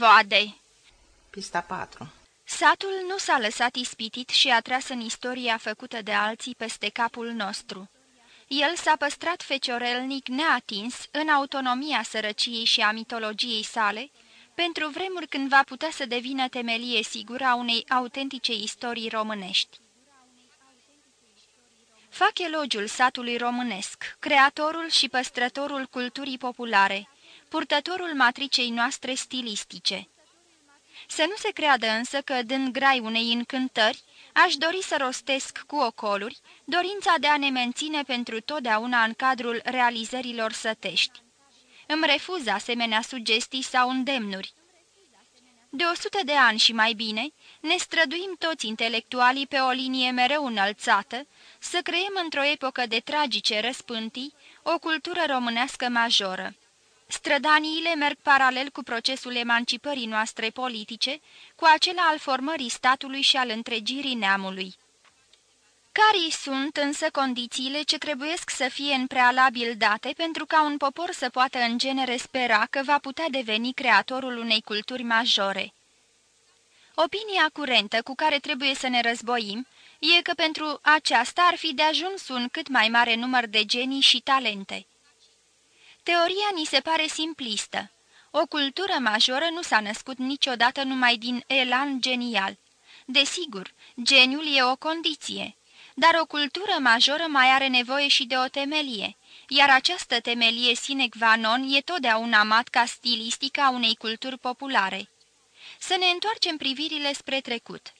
voade! Pista 4 Satul nu s-a lăsat ispitit și a tras în istoria făcută de alții peste capul nostru. El s-a păstrat feciorelnic neatins în autonomia sărăciei și a mitologiei sale, pentru vremuri când va putea să devină temelie sigură a unei autentice istorii românești. Fac elogiul satului românesc, creatorul și păstrătorul culturii populare, purtătorul matricei noastre stilistice. Să nu se creadă însă că, dând grai unei încântări, aș dori să rostesc cu ocoluri dorința de a ne menține pentru totdeauna în cadrul realizărilor sătești. Îmi refuz asemenea sugestii sau îndemnuri. De o sută de ani și mai bine, ne străduim toți intelectualii pe o linie mereu înălțată, să creăm într-o epocă de tragice răspântii o cultură românească majoră. Strădaniile merg paralel cu procesul emancipării noastre politice, cu acela al formării statului și al întregirii neamului. Care sunt însă condițiile ce trebuiesc să fie în prealabil date pentru ca un popor să poată în genere spera că va putea deveni creatorul unei culturi majore? Opinia curentă cu care trebuie să ne războim e că pentru aceasta ar fi de ajuns un cât mai mare număr de genii și talente. Teoria ni se pare simplistă. O cultură majoră nu s-a născut niciodată numai din elan genial. Desigur, geniul e o condiție, dar o cultură majoră mai are nevoie și de o temelie, iar această temelie sine qua non e totdeauna matca stilistică a unei culturi populare. Să ne întoarcem privirile spre trecut.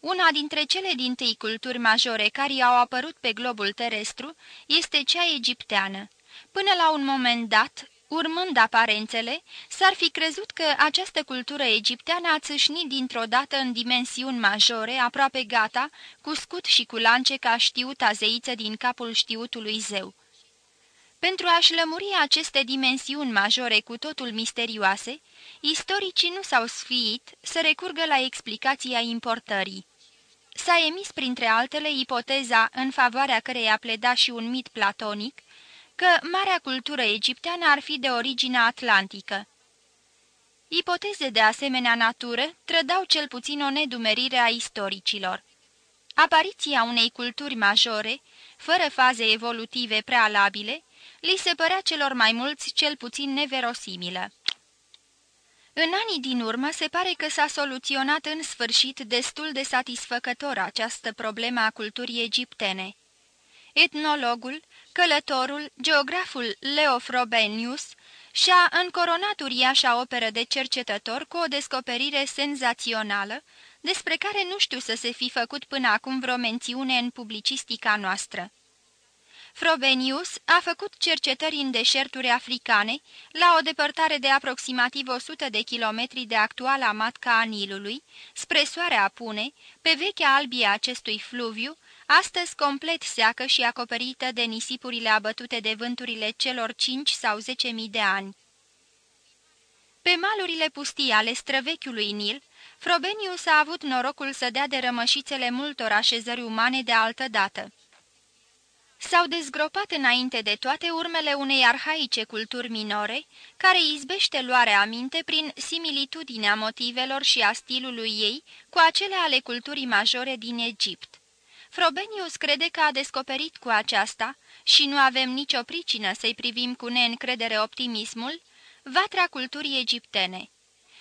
Una dintre cele din tâi culturi majore care au apărut pe globul terestru este cea egipteană. Până la un moment dat, urmând aparențele, s-ar fi crezut că această cultură egipteană a țâșnit dintr-o dată în dimensiuni majore, aproape gata, cu scut și cu lance ca știuta zeiță din capul știutului zeu. Pentru a-și lămuri aceste dimensiuni majore cu totul misterioase, istoricii nu s-au sfiit să recurgă la explicația importării. S-a emis printre altele ipoteza în favoarea căreia pleda și un mit platonic, că marea cultură egipteană ar fi de origine atlantică. Ipoteze de asemenea natură trădau cel puțin o nedumerire a istoricilor. Apariția unei culturi majore, fără faze evolutive prealabile, li se părea celor mai mulți cel puțin neverosimilă. În anii din urmă se pare că s-a soluționat în sfârșit destul de satisfăcător această problemă a culturii egiptene. Etnologul, călătorul, geograful Leo Frobenius și-a încoronat uriașa operă de cercetător cu o descoperire senzațională, despre care nu știu să se fi făcut până acum vreo mențiune în publicistica noastră. Frobenius a făcut cercetări în deșerturi africane, la o depărtare de aproximativ 100 de kilometri de actuala matca a Nilului, spre soarea Apune, pe vechea albie acestui fluviu, astăzi complet seacă și acoperită de nisipurile abătute de vânturile celor cinci sau zece mii de ani. Pe malurile pustii ale străvechiului Nil, Frobenius a avut norocul să dea de rămășițele multor așezări umane de altă dată. S-au dezgropat înainte de toate urmele unei arhaice culturi minore, care izbește luarea aminte prin similitudinea motivelor și a stilului ei cu acele ale culturii majore din Egipt. Frobenius crede că a descoperit cu aceasta, și nu avem nicio pricină să-i privim cu neîncredere optimismul, vatra culturii egiptene.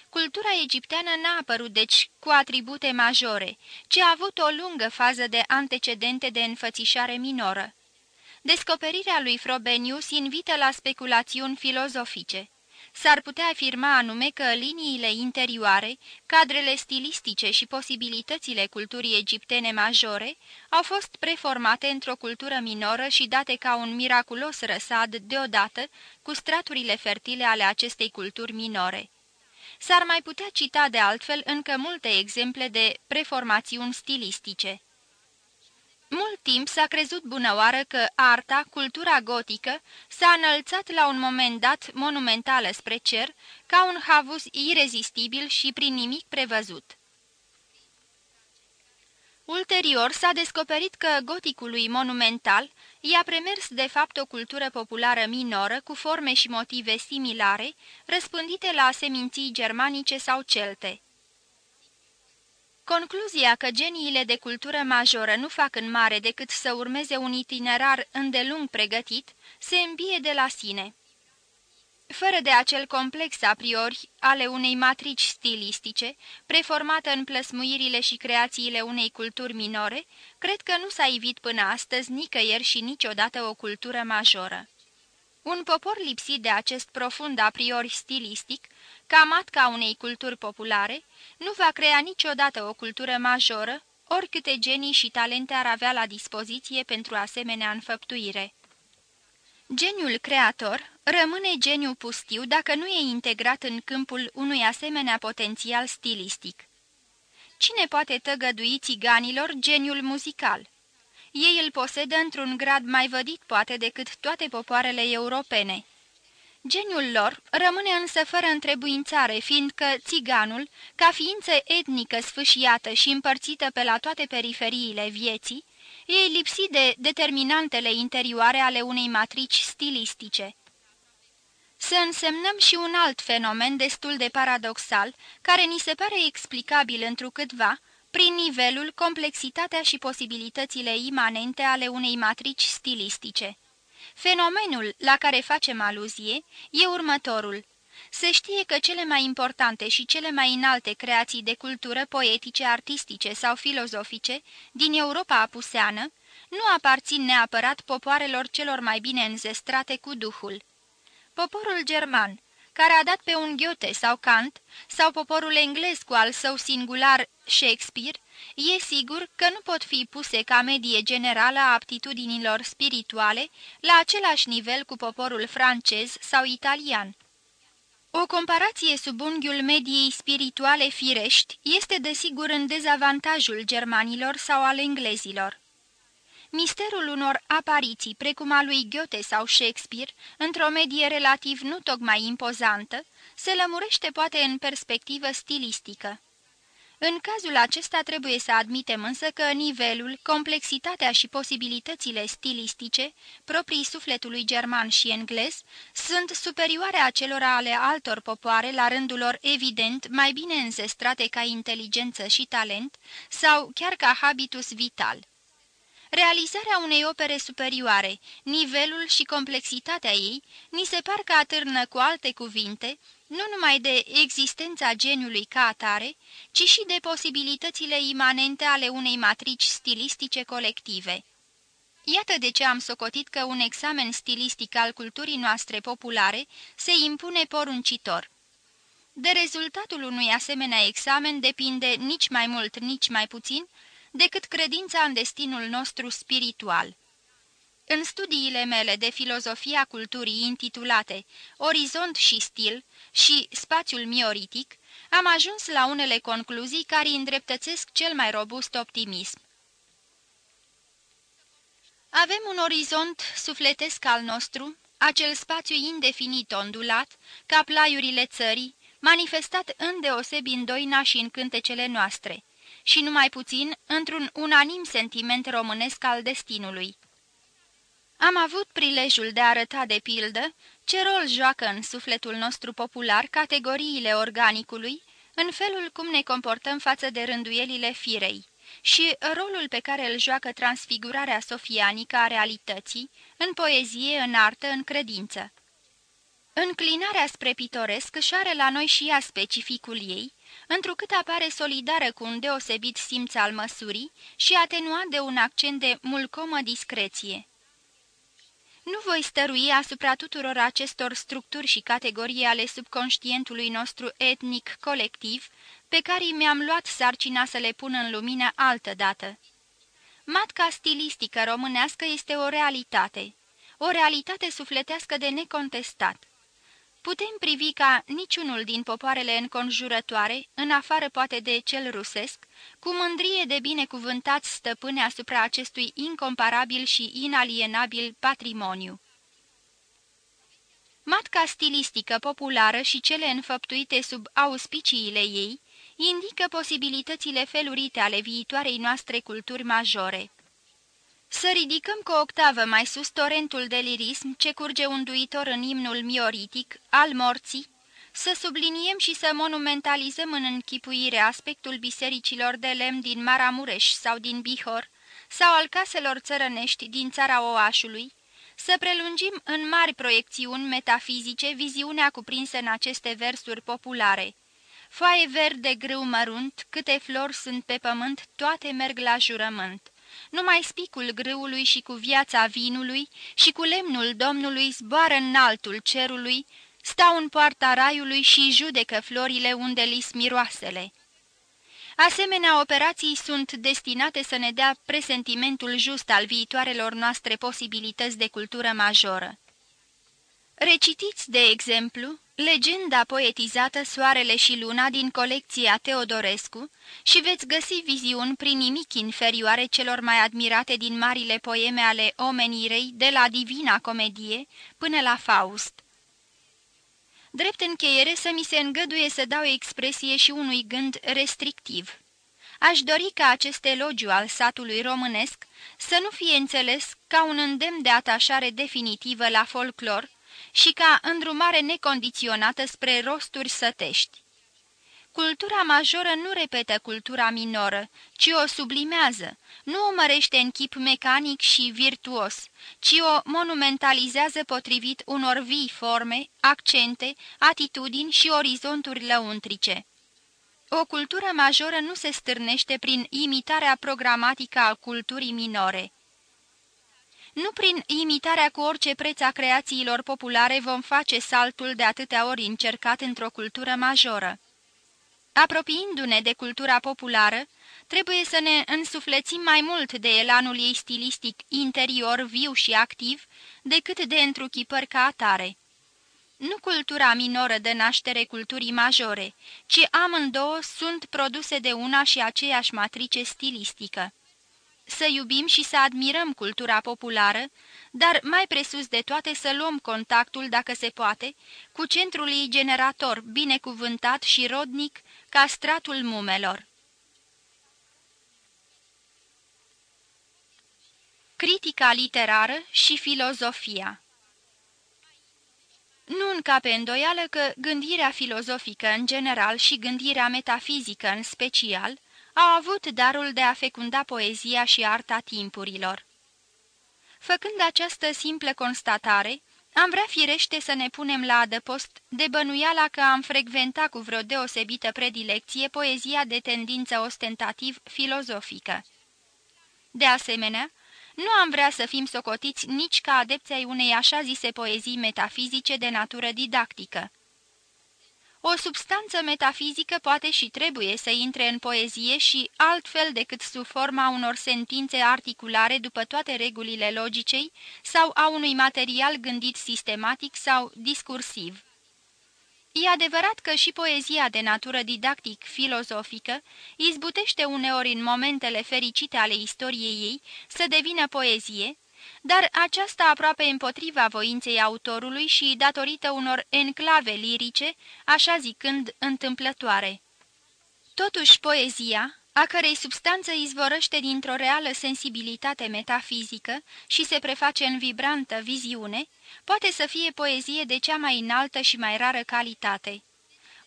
Cultura egipteană n-a apărut deci cu atribute majore, ci a avut o lungă fază de antecedente de înfățișare minoră. Descoperirea lui Frobenius invită la speculațiuni filozofice. S-ar putea afirma anume că liniile interioare, cadrele stilistice și posibilitățile culturii egiptene majore au fost preformate într-o cultură minoră și date ca un miraculos răsad deodată cu straturile fertile ale acestei culturi minore. S-ar mai putea cita de altfel încă multe exemple de preformațiuni stilistice. Mult timp s-a crezut bunăoară că arta, cultura gotică, s-a înălțat la un moment dat monumentală spre cer, ca un havus irezistibil și prin nimic prevăzut. Ulterior s-a descoperit că goticului monumental i-a premers de fapt o cultură populară minoră cu forme și motive similare, răspândite la seminții germanice sau celte. Concluzia că geniile de cultură majoră nu fac în mare decât să urmeze un itinerar îndelung pregătit, se îmbie de la sine. Fără de acel complex a priori ale unei matrici stilistice, preformată în plăsmuirile și creațiile unei culturi minore, cred că nu s-a ivit până astăzi nicăieri și niciodată o cultură majoră. Un popor lipsit de acest profund a priori stilistic, ca matca unei culturi populare, nu va crea niciodată o cultură majoră, oricâte genii și talente ar avea la dispoziție pentru asemenea înfăptuire. Geniul creator rămâne geniu pustiu dacă nu e integrat în câmpul unui asemenea potențial stilistic. Cine poate tăgădui țiganilor geniul muzical? Ei îl posedă într-un grad mai vădit poate decât toate popoarele europene. Geniul lor rămâne însă fără întrebuințare, fiindcă țiganul, ca ființă etnică sfâșiată și împărțită pe la toate periferiile vieții, e lipsit de determinantele interioare ale unei matrici stilistice. Să însemnăm și un alt fenomen destul de paradoxal, care ni se pare explicabil întrucâtva, prin nivelul, complexitatea și posibilitățile imanente ale unei matrici stilistice. Fenomenul la care facem aluzie e următorul. Se știe că cele mai importante și cele mai înalte creații de cultură poetice, artistice sau filozofice din Europa apuseană nu aparțin neapărat popoarelor celor mai bine înzestrate cu duhul. Poporul german, care a dat pe un Goethe sau Kant, sau poporul englez cu al său singular Shakespeare, e sigur că nu pot fi puse ca medie generală a aptitudinilor spirituale la același nivel cu poporul francez sau italian. O comparație sub unghiul mediei spirituale firești este desigur în dezavantajul germanilor sau al englezilor. Misterul unor apariții, precum a lui Goethe sau Shakespeare, într-o medie relativ nu tocmai impozantă, se lămurește poate în perspectivă stilistică. În cazul acesta trebuie să admitem însă că nivelul, complexitatea și posibilitățile stilistice, proprii sufletului german și englez, sunt superioare acelora ale altor popoare la rândul lor evident mai bine înzestrate ca inteligență și talent sau chiar ca habitus vital. Realizarea unei opere superioare, nivelul și complexitatea ei, ni se par că atârnă cu alte cuvinte, nu numai de existența geniului ca atare, ci și de posibilitățile imanente ale unei matrici stilistice colective. Iată de ce am socotit că un examen stilistic al culturii noastre populare se impune poruncitor. De rezultatul unui asemenea examen depinde nici mai mult, nici mai puțin, decât credința în destinul nostru spiritual. În studiile mele de filozofia culturii intitulate Orizont și stil și Spațiul mioritic, am ajuns la unele concluzii care îndreptățesc cel mai robust optimism. Avem un orizont sufletesc al nostru, acel spațiu indefinit ondulat, ca plaiurile țării, manifestat îndeosebi în doina și în cântecele noastre, și numai puțin într-un unanim sentiment românesc al destinului. Am avut prilejul de a arăta de pildă ce rol joacă în sufletul nostru popular categoriile organicului, în felul cum ne comportăm față de rânduielile firei și rolul pe care îl joacă transfigurarea sofianică a realității, în poezie, în artă, în credință. Înclinarea spre pitoresc își șare la noi și ea specificul ei, întrucât apare solidară cu un deosebit simț al măsurii și atenuat de un accent de mulcomă discreție. Nu voi stărui asupra tuturor acestor structuri și categorii ale subconștientului nostru etnic colectiv, pe care mi-am luat sarcina să le pun în lumină altă dată. Matca stilistică românească este o realitate, o realitate sufletească de necontestat. Putem privi ca niciunul din popoarele înconjurătoare, în afară poate de cel rusesc, cu mândrie de binecuvântați stăpâne asupra acestui incomparabil și inalienabil patrimoniu. Matca stilistică populară și cele înfăptuite sub auspiciile ei indică posibilitățile felurite ale viitoarei noastre culturi majore. Să ridicăm cu o octavă mai sus torentul de lirism ce curge unduitor în imnul mioritic al morții, să subliniem și să monumentalizăm în închipuire aspectul bisericilor de lemn din Maramureș sau din Bihor, sau al caselor țărănești din țara Oașului, să prelungim în mari proiecțiuni metafizice viziunea cuprinsă în aceste versuri populare. Foaie verde grâu mărunt, câte flori sunt pe pământ, toate merg la jurământ. Numai spicul grâului și cu viața vinului și cu lemnul Domnului zboară în altul cerului, stau în poarta raiului și judecă florile unde li miroasele. Asemenea, operații sunt destinate să ne dea presentimentul just al viitoarelor noastre posibilități de cultură majoră. Recitiți, de exemplu, legenda poetizată Soarele și Luna din colecția Teodorescu și veți găsi viziuni prin nimic inferioare celor mai admirate din marile poeme ale omenirei, de la Divina Comedie până la Faust. Drept încheiere să mi se îngăduie să dau expresie și unui gând restrictiv. Aș dori ca acest elogiu al satului românesc să nu fie înțeles ca un îndemn de atașare definitivă la folclor și ca îndrumare necondiționată spre rosturi sătești. Cultura majoră nu repetă cultura minoră, ci o sublimează, nu o mărește în chip mecanic și virtuos, ci o monumentalizează potrivit unor vii forme, accente, atitudini și orizonturi lăuntrice. O cultură majoră nu se stârnește prin imitarea programatică a culturii minore. Nu prin imitarea cu orice preț a creațiilor populare vom face saltul de atâtea ori încercat într-o cultură majoră. Apropiindu-ne de cultura populară, trebuie să ne însuflețim mai mult de elanul ei stilistic interior viu și activ decât de întruchipări ca atare. Nu cultura minoră de naștere culturii majore, ci amândouă sunt produse de una și aceeași matrice stilistică. Să iubim și să admirăm cultura populară, dar mai presus de toate să luăm contactul, dacă se poate, cu centrul ei generator, binecuvântat și rodnic, ca stratul mumelor. Critica literară și filozofia Nu încape îndoială că gândirea filozofică în general și gândirea metafizică în special au avut darul de a fecunda poezia și arta timpurilor. Făcând această simplă constatare, am vrea firește să ne punem la adăpost de bănuiala că am frecventat cu vreo deosebită predilecție poezia de tendință ostentativ filozofică. De asemenea, nu am vrea să fim socotiți nici ca adepți ai unei așa zise poezii metafizice de natură didactică. O substanță metafizică poate și trebuie să intre în poezie și altfel decât sub forma unor sentințe articulare după toate regulile logicei sau a unui material gândit sistematic sau discursiv. E adevărat că și poezia de natură didactic-filozofică izbutește uneori în momentele fericite ale istoriei ei să devină poezie, dar aceasta aproape împotriva voinței autorului și datorită unor enclave lirice, așa zicând întâmplătoare. Totuși poezia, a cărei substanță izvorăște dintr-o reală sensibilitate metafizică și se preface în vibrantă viziune, poate să fie poezie de cea mai înaltă și mai rară calitate.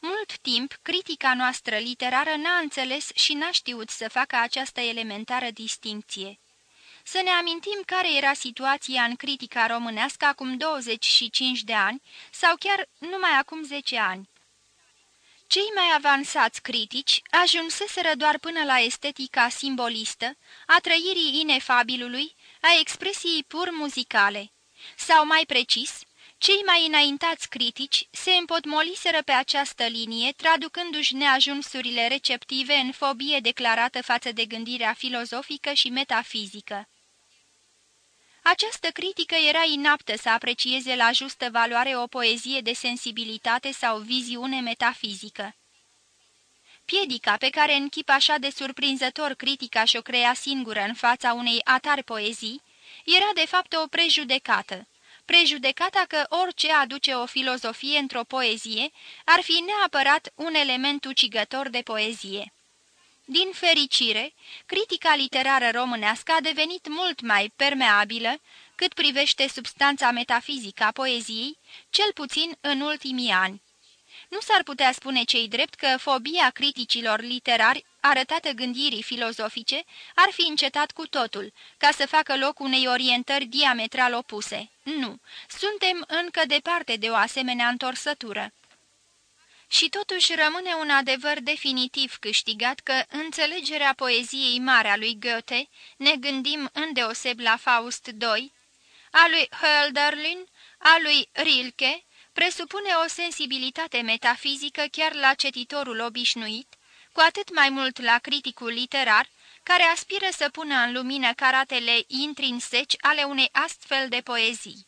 Mult timp, critica noastră literară n-a înțeles și n-a știut să facă această elementară distinție. Să ne amintim care era situația în critica românească acum 25 de ani sau chiar numai acum 10 ani. Cei mai avansați critici ajunseseră doar până la estetica simbolistă, a trăirii inefabilului, a expresiei pur muzicale. Sau mai precis, cei mai înaintați critici se împotmoliseră pe această linie, traducându-și neajunsurile receptive în fobie declarată față de gândirea filozofică și metafizică. Această critică era inaptă să aprecieze la justă valoare o poezie de sensibilitate sau viziune metafizică. Piedica pe care în chip așa de surprinzător critica și-o crea singură în fața unei atari poezii, era de fapt o prejudecată, prejudecata că orice aduce o filozofie într-o poezie ar fi neapărat un element ucigător de poezie. Din fericire, critica literară românească a devenit mult mai permeabilă cât privește substanța metafizică a poeziei, cel puțin în ultimii ani. Nu s-ar putea spune cei drept că fobia criticilor literari arătată gândirii filozofice ar fi încetat cu totul, ca să facă loc unei orientări diametral opuse. Nu, suntem încă departe de o asemenea întorsătură. Și totuși rămâne un adevăr definitiv câștigat că înțelegerea poeziei mare a lui Goethe, ne gândim îndeoseb la Faust II, a lui Hölderlin, a lui Rilke, presupune o sensibilitate metafizică chiar la cetitorul obișnuit, cu atât mai mult la criticul literar, care aspiră să pună în lumină caratele intrinseci ale unei astfel de poezii.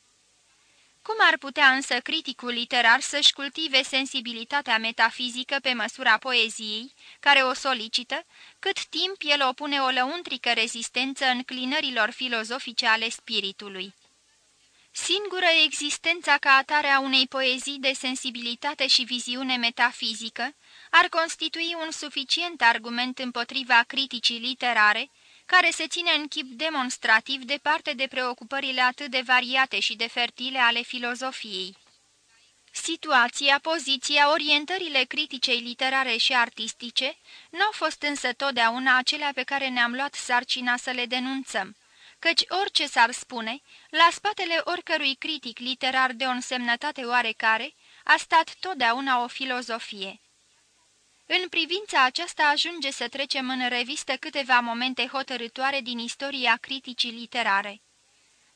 Cum ar putea însă criticul literar să-și cultive sensibilitatea metafizică pe măsura poeziei, care o solicită, cât timp el opune o lăuntrică rezistență înclinărilor filozofice ale spiritului? Singură existența ca atare a unei poezii de sensibilitate și viziune metafizică ar constitui un suficient argument împotriva criticii literare, care se ține în chip demonstrativ departe de preocupările atât de variate și de fertile ale filozofiei. Situația, poziția, orientările criticei literare și artistice nu au fost însă totdeauna acelea pe care ne-am luat sarcina să le denunțăm căci orice s-ar spune, la spatele oricărui critic literar de o însemnătate oarecare, a stat totdeauna o filozofie. În privința aceasta ajunge să trecem în revistă câteva momente hotărătoare din istoria criticii literare.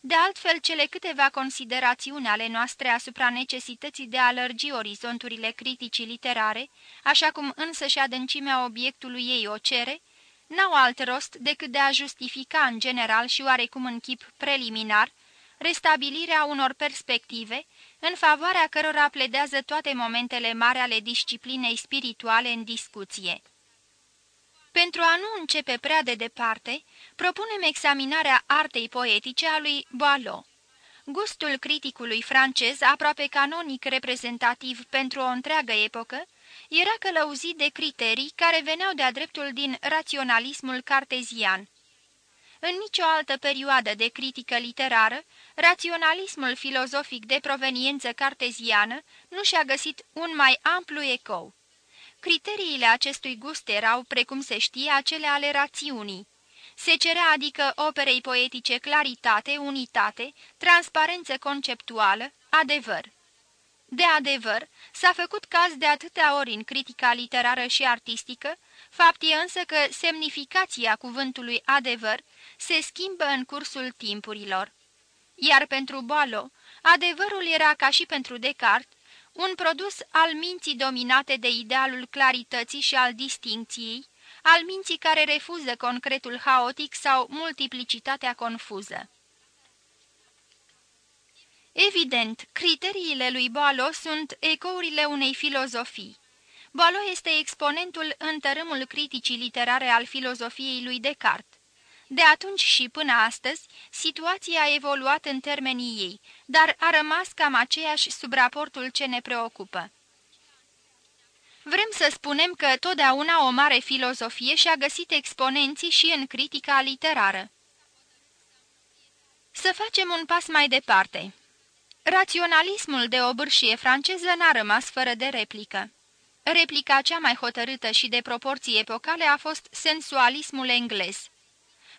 De altfel, cele câteva considerațiuni ale noastre asupra necesității de a lărgi orizonturile criticii literare, așa cum însă și adâncimea obiectului ei o cere, n-au alt rost decât de a justifica în general și oarecum în chip preliminar restabilirea unor perspective în favoarea cărora pledează toate momentele mari ale disciplinei spirituale în discuție. Pentru a nu începe prea de departe, propunem examinarea artei poetice a lui Boileau. Gustul criticului francez, aproape canonic reprezentativ pentru o întreagă epocă, era călăuzit de criterii care veneau de-a dreptul din raționalismul cartezian. În nicio altă perioadă de critică literară, raționalismul filozofic de proveniență carteziană nu și-a găsit un mai amplu ecou. Criteriile acestui gust erau, precum se știe, acele ale rațiunii. Se cerea adică operei poetice claritate, unitate, transparență conceptuală, adevăr. De adevăr, s-a făcut caz de atâtea ori în critica literară și artistică, fapt e însă că semnificația cuvântului adevăr se schimbă în cursul timpurilor. Iar pentru Boileau, adevărul era ca și pentru Descartes, un produs al minții dominate de idealul clarității și al distincției, al minții care refuză concretul haotic sau multiplicitatea confuză. Evident, criteriile lui Boileau sunt ecourile unei filozofii. Boileau este exponentul în tărâmul criticii literare al filozofiei lui Descartes. De atunci și până astăzi, situația a evoluat în termenii ei, dar a rămas cam aceeași sub raportul ce ne preocupă. Vrem să spunem că totdeauna o mare filozofie și-a găsit exponenții și în critica literară. Să facem un pas mai departe. Raționalismul de obârșie franceză n-a rămas fără de replică. Replica cea mai hotărâtă și de proporții epocale a fost sensualismul englez.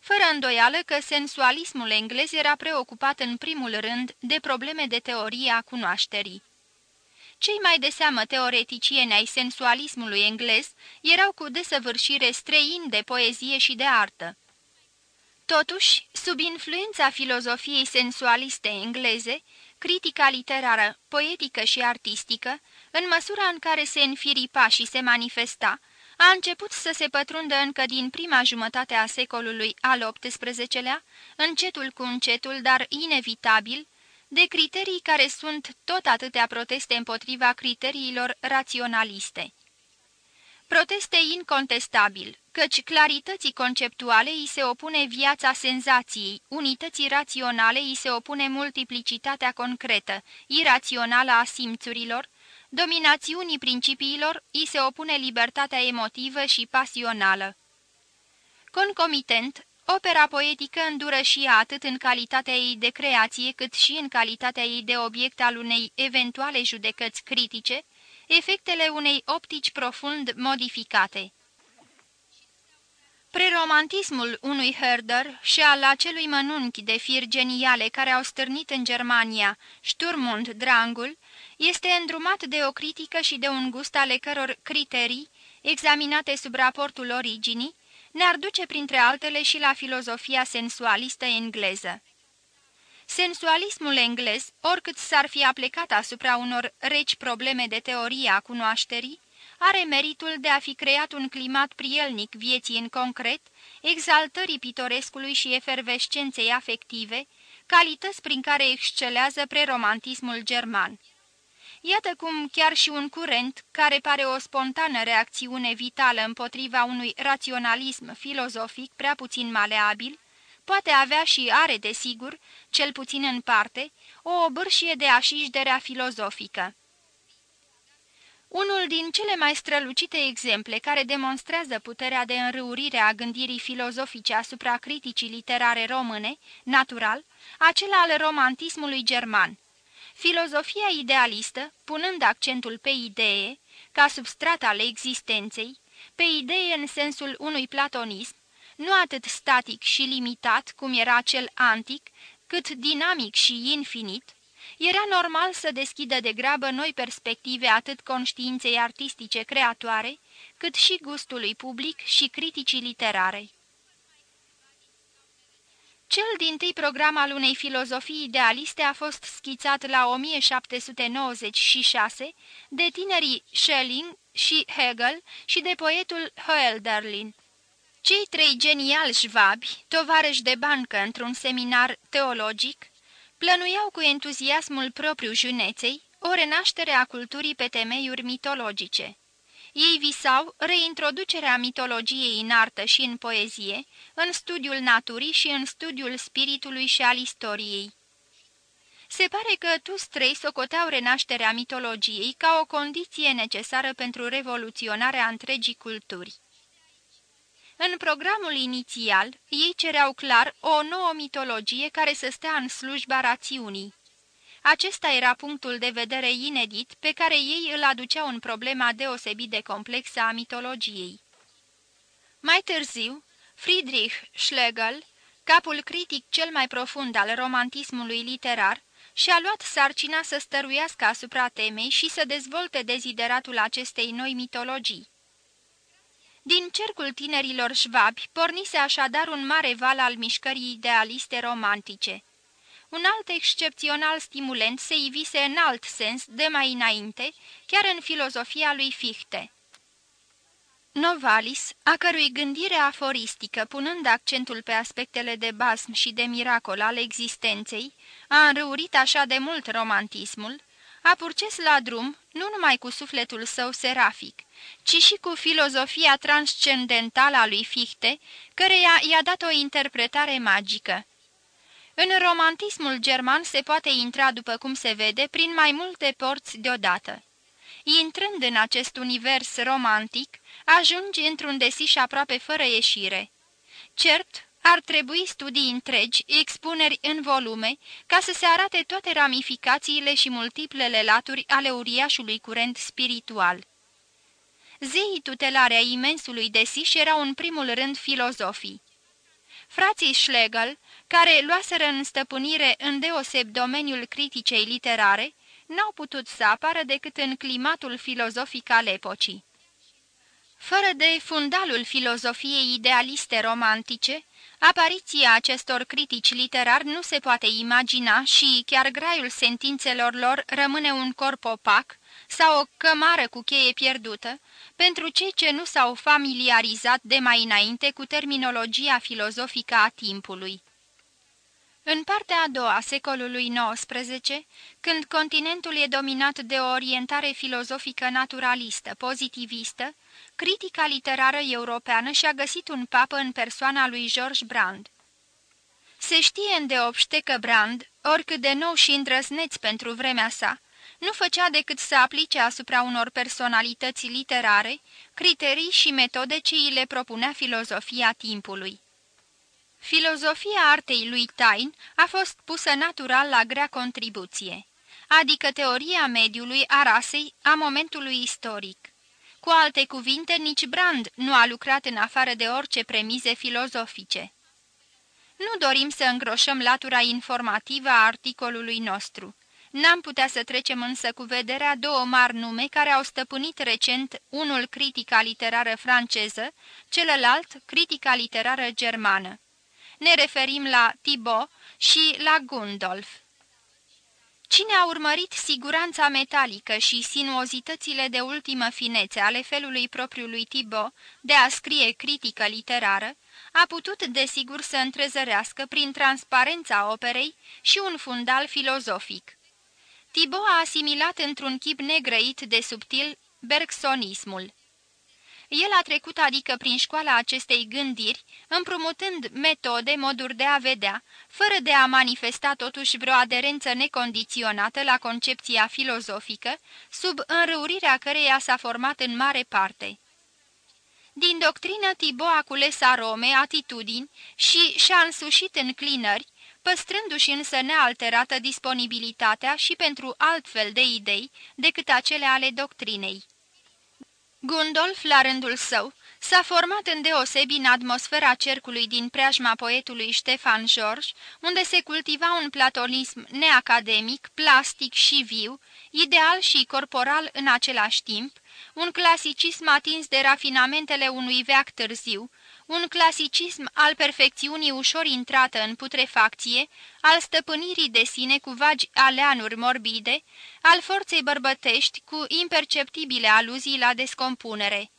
Fără îndoială că sensualismul englez era preocupat în primul rând de probleme de teorie a cunoașterii. Cei mai de seamă teoreticieni ai sensualismului englez erau cu desăvârșire străini de poezie și de artă. Totuși, sub influența filozofiei sensualiste engleze, critica literară, poetică și artistică, în măsura în care se înfiripa și se manifesta, a început să se pătrundă încă din prima jumătate a secolului al XVIII-lea, încetul cu încetul, dar inevitabil, de criterii care sunt tot atâtea proteste împotriva criteriilor raționaliste. proteste incontestabil, căci clarității conceptuale îi se opune viața senzației, unității raționale îi se opune multiplicitatea concretă, irațională a simțurilor, dominațiunii principiilor îi se opune libertatea emotivă și pasională. Concomitent, opera poetică îndură și ea atât în calitatea ei de creație, cât și în calitatea ei de obiect al unei eventuale judecăți critice, efectele unei optici profund modificate. Preromantismul unui Herder și al acelui mănunchi de fir geniale care au stârnit în Germania Sturmund Drangul este îndrumat de o critică și de un gust ale căror criterii, examinate sub raportul originii, ne-ar duce printre altele și la filozofia sensualistă engleză. Sensualismul englez, oricât s-ar fi aplicat asupra unor reci probleme de teorie a cunoașterii, are meritul de a fi creat un climat prielnic vieții în concret, exaltării pitorescului și efervescenței afective, calități prin care excelează preromantismul german. Iată cum chiar și un curent, care pare o spontană reacțiune vitală împotriva unui raționalism filozofic prea puțin maleabil, poate avea și are, desigur, cel puțin în parte, o obârșie de așișderea filozofică. Unul din cele mai strălucite exemple care demonstrează puterea de înrăurire a gândirii filozofice asupra criticii literare române, natural, acela al romantismului german. Filozofia idealistă, punând accentul pe idee, ca substrat al existenței, pe idee în sensul unui platonism, nu atât static și limitat, cum era cel antic, cât dinamic și infinit, era normal să deschidă de grabă noi perspective atât conștiinței artistice creatoare, cât și gustului public și criticii literare. Cel din tâi program al unei filozofii idealiste a fost schițat la 1796 de tinerii Schelling și Hegel și de poetul Hölderlin. Cei trei geniali șvabi, tovarăși de bancă într-un seminar teologic, plănuiau cu entuziasmul propriu juneței o renaștere a culturii pe temeiuri mitologice. Ei visau reintroducerea mitologiei în artă și în poezie, în studiul naturii și în studiul spiritului și al istoriei. Se pare că toți trei socoteau renașterea mitologiei ca o condiție necesară pentru revoluționarea întregii culturi. În programul inițial, ei cereau clar o nouă mitologie care să stea în slujba rațiunii. Acesta era punctul de vedere inedit pe care ei îl aduceau în problema deosebit de complexă a mitologiei. Mai târziu, Friedrich Schlegel, capul critic cel mai profund al romantismului literar, și-a luat sarcina să stăruiască asupra temei și să dezvolte dezideratul acestei noi mitologii. Din cercul tinerilor șvabi pornise așadar un mare val al mișcării idealiste romantice. Un alt excepțional stimulent se ivise în alt sens de mai înainte, chiar în filozofia lui Fichte. Novalis, a cărui gândire aforistică, punând accentul pe aspectele de basm și de miracol ale existenței, a înrăurit așa de mult romantismul, a purces la drum nu numai cu sufletul său serafic, ci și cu filozofia transcendentală a lui Fichte, căreia i-a dat o interpretare magică. În romantismul german se poate intra, după cum se vede, prin mai multe porți deodată. Intrând în acest univers romantic, ajungi într-un desiș aproape fără ieșire. Cert, ar trebui studii întregi, expuneri în volume, ca să se arate toate ramificațiile și multiplele laturi ale uriașului curent spiritual. Zeii tutelare a imensului desiș erau în primul rând filozofii. Frații Schlegel, care luaseră în stăpânire îndeoseb domeniul criticei literare, n-au putut să apară decât în climatul filozofic al epocii. Fără de fundalul filozofiei idealiste romantice, apariția acestor critici literari nu se poate imagina și chiar graiul sentințelor lor rămâne un corp opac sau o cămară cu cheie pierdută, pentru cei ce nu s-au familiarizat de mai înainte cu terminologia filozofică a timpului. În partea a doua a secolului XIX, când continentul e dominat de o orientare filozofică naturalistă, pozitivistă, critica literară europeană și-a găsit un papă în persoana lui George Brand. Se știe îndeopște că Brand, oricât de nou și îndrăzneț pentru vremea sa, nu făcea decât să aplice asupra unor personalități literare criterii și metode ce îi le propunea filozofia timpului. Filozofia artei lui Tain a fost pusă natural la grea contribuție, adică teoria mediului a rasei a momentului istoric. Cu alte cuvinte, nici Brand nu a lucrat în afară de orice premize filozofice. Nu dorim să îngroșăm latura informativă a articolului nostru. N-am putea să trecem însă cu vederea două mari nume care au stăpânit recent unul critica literară franceză, celălalt critica literară germană. Ne referim la Thibaut și la Gundolf. Cine a urmărit siguranța metalică și sinuozitățile de ultimă finețe ale felului propriului Thibaut de a scrie critică literară, a putut desigur să întrezărească prin transparența operei și un fundal filozofic. Thibaut a asimilat într-un chip negrăit de subtil bergsonismul. El a trecut adică prin școala acestei gândiri, împrumutând metode, moduri de a vedea, fără de a manifesta totuși vreo aderență necondiționată la concepția filozofică, sub înrăurirea căreia s-a format în mare parte. Din doctrină Tibo a cules arome, atitudini și și-a însușit înclinări, păstrându-și însă nealterată disponibilitatea și pentru altfel de idei decât acele ale doctrinei. Gundolf, la rândul său, s-a format îndeosebi în atmosfera cercului din preajma poetului Ștefan George, unde se cultiva un platonism neacademic, plastic și viu, ideal și corporal în același timp, un clasicism atins de rafinamentele unui veac târziu, un clasicism al perfecțiunii ușor intrată în putrefacție, al stăpânirii de sine cu vagi aleanuri morbide, al forței bărbătești cu imperceptibile aluzii la descompunere.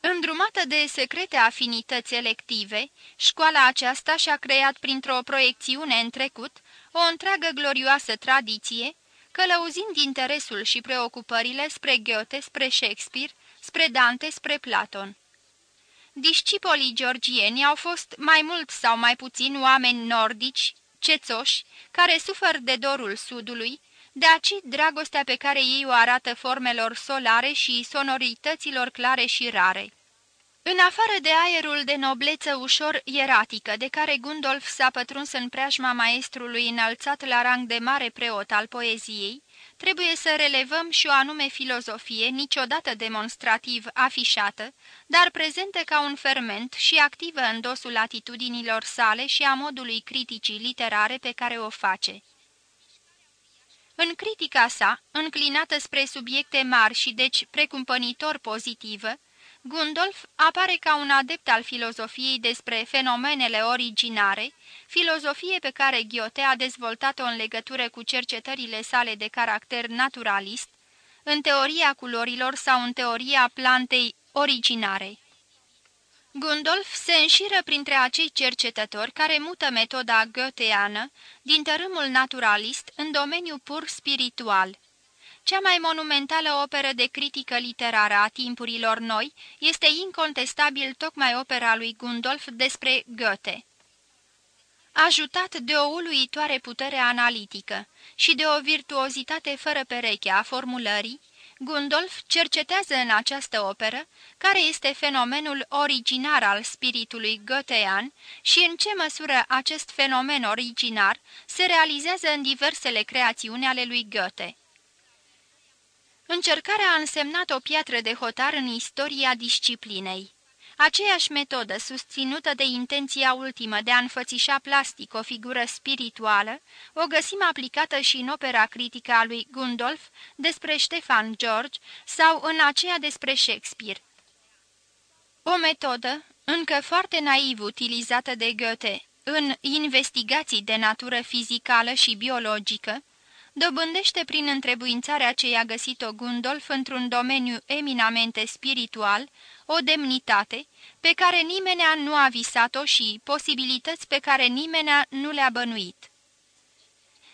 Îndrumată de secrete afinități elective, școala aceasta și-a creat printr-o proiecțiune în trecut o întreagă glorioasă tradiție, călăuzind interesul și preocupările spre Goethe, spre Shakespeare, spre Dante, spre Platon. Discipolii georgieni au fost mai mult sau mai puțin oameni nordici, cețoși, care sufer de dorul sudului, de aci dragostea pe care ei o arată formelor solare și sonorităților clare și rare. În afară de aerul de nobleță ușor ieratică, de care Gundolf s-a pătruns în preajma maestrului înălțat la rang de mare preot al poeziei, trebuie să relevăm și o anume filozofie, niciodată demonstrativ afișată, dar prezentă ca un ferment și activă în dosul atitudinilor sale și a modului criticii literare pe care o face. În critica sa, înclinată spre subiecte mari și deci precumpănitor pozitivă, Gundolf apare ca un adept al filozofiei despre fenomenele originare, filozofie pe care Ghiote a dezvoltat-o în legătură cu cercetările sale de caracter naturalist, în teoria culorilor sau în teoria plantei originare. Gundolf se înșiră printre acei cercetători care mută metoda goetheană din tărâmul naturalist în domeniul pur spiritual. Cea mai monumentală operă de critică literară a timpurilor noi este incontestabil tocmai opera lui Gundolf despre Goethe. Ajutat de o uluitoare putere analitică și de o virtuozitate fără pereche a formulării, Gundolf cercetează în această operă care este fenomenul originar al spiritului goethean și în ce măsură acest fenomen originar se realizează în diversele creațiuni ale lui Goethe. Încercarea a însemnat o piatră de hotar în istoria disciplinei. Aceeași metodă, susținută de intenția ultimă de a înfățișa plastic o figură spirituală, o găsim aplicată și în opera critică a lui Gundolf despre Ștefan George sau în aceea despre Shakespeare. O metodă, încă foarte naiv utilizată de Goethe în investigații de natură fizicală și biologică, dobândește prin întrebuințarea ce i-a găsit-o Gundolf într-un domeniu eminamente spiritual, o demnitate pe care nimenea nu a visat-o și posibilități pe care nimenea nu le-a bănuit.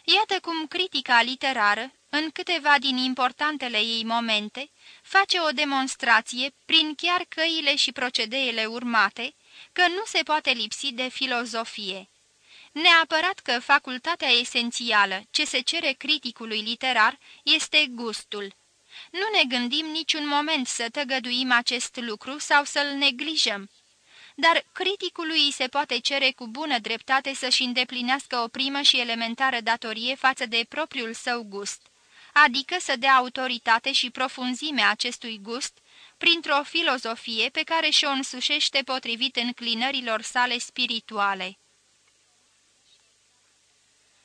Iată cum critica literară, în câteva din importantele ei momente, face o demonstrație, prin chiar căile și procedeele urmate, că nu se poate lipsi de filozofie. Neapărat că facultatea esențială ce se cere criticului literar este gustul. Nu ne gândim niciun moment să tăgăduim acest lucru sau să-l neglijăm. Dar criticului îi se poate cere cu bună dreptate să-și îndeplinească o primă și elementară datorie față de propriul său gust, adică să dea autoritate și profunzime acestui gust printr-o filozofie pe care și-o însușește potrivit înclinărilor sale spirituale.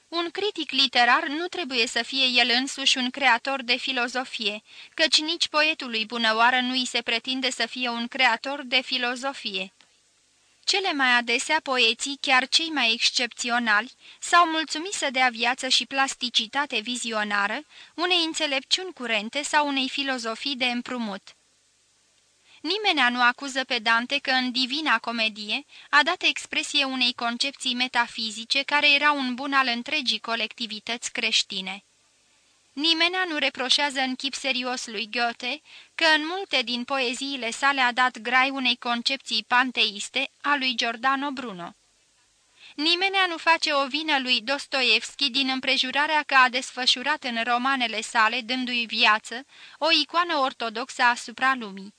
Un critic literar nu trebuie să fie el însuși un creator de filozofie, căci nici poetului bunăoară nu îi se pretinde să fie un creator de filozofie. Cele mai adesea poeții, chiar cei mai excepționali, s-au mulțumit să dea viață și plasticitate vizionară unei înțelepciuni curente sau unei filozofii de împrumut. Nimeni nu acuză pe Dante că în Divina Comedie a dat expresie unei concepții metafizice care era un bun al întregii colectivități creștine. Nimenea nu reproșează în chip serios lui Goethe că în multe din poeziile sale a dat grai unei concepții panteiste a lui Giordano Bruno. Nimenea nu face o vină lui Dostoevski din împrejurarea că a desfășurat în romanele sale, dându-i viață, o icoană ortodoxă asupra lumii.